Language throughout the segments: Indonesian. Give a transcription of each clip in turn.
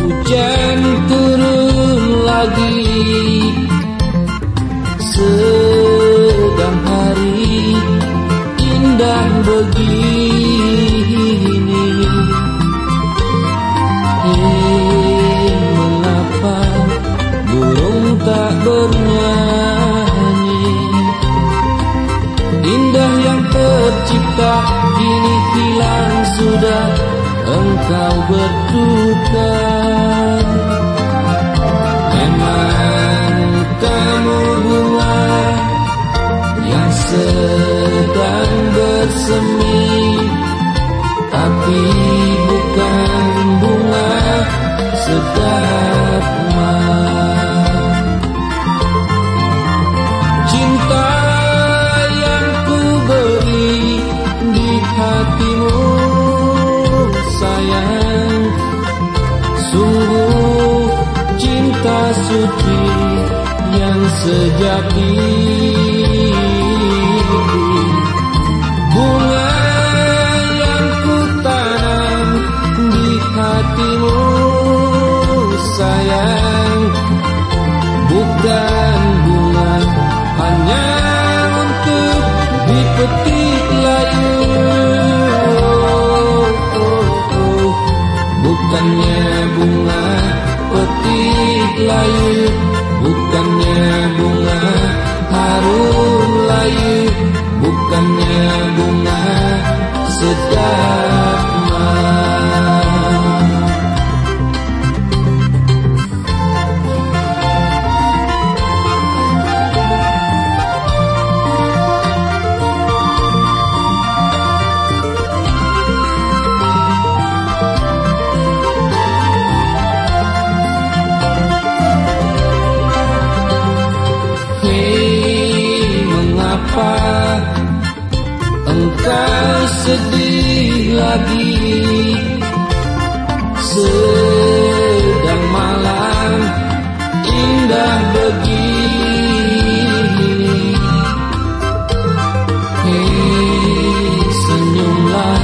Hujan turun lagi. Sedang hari indah begini. Eh mengapa burung tak bernyanyi? Indah yang tercipta kini hilang sudah engkau berduka Memang kamu bunga yang sedang bersemi Tapi suci yang sejati. Bunga yang ku tanam di hatimu sayang. Bukan bunga hanya untuk dipetik lalu mengapa engkau sedih lagi. Sedang malam indah begini. Hei senyumlah.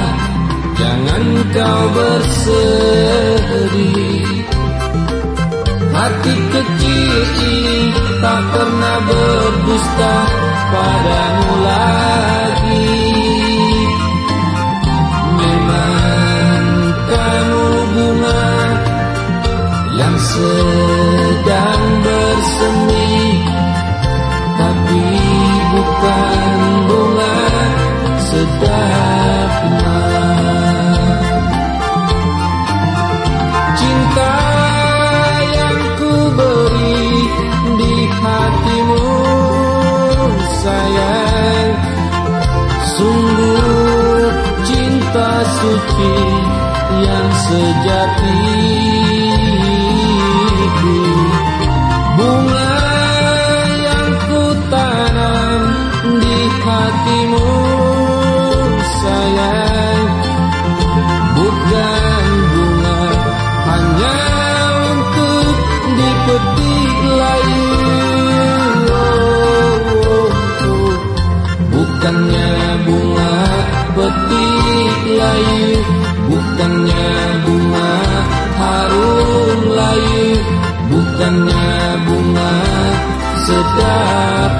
Jangan kau bersedih. Hati kecil ini tak pernah berdusta padamu lagi Sungguh cinta suci yang sejati Bunga yang ku tanam di hatimu sayang petik layu Bukannya bunga harum layu Bukannya bunga sedap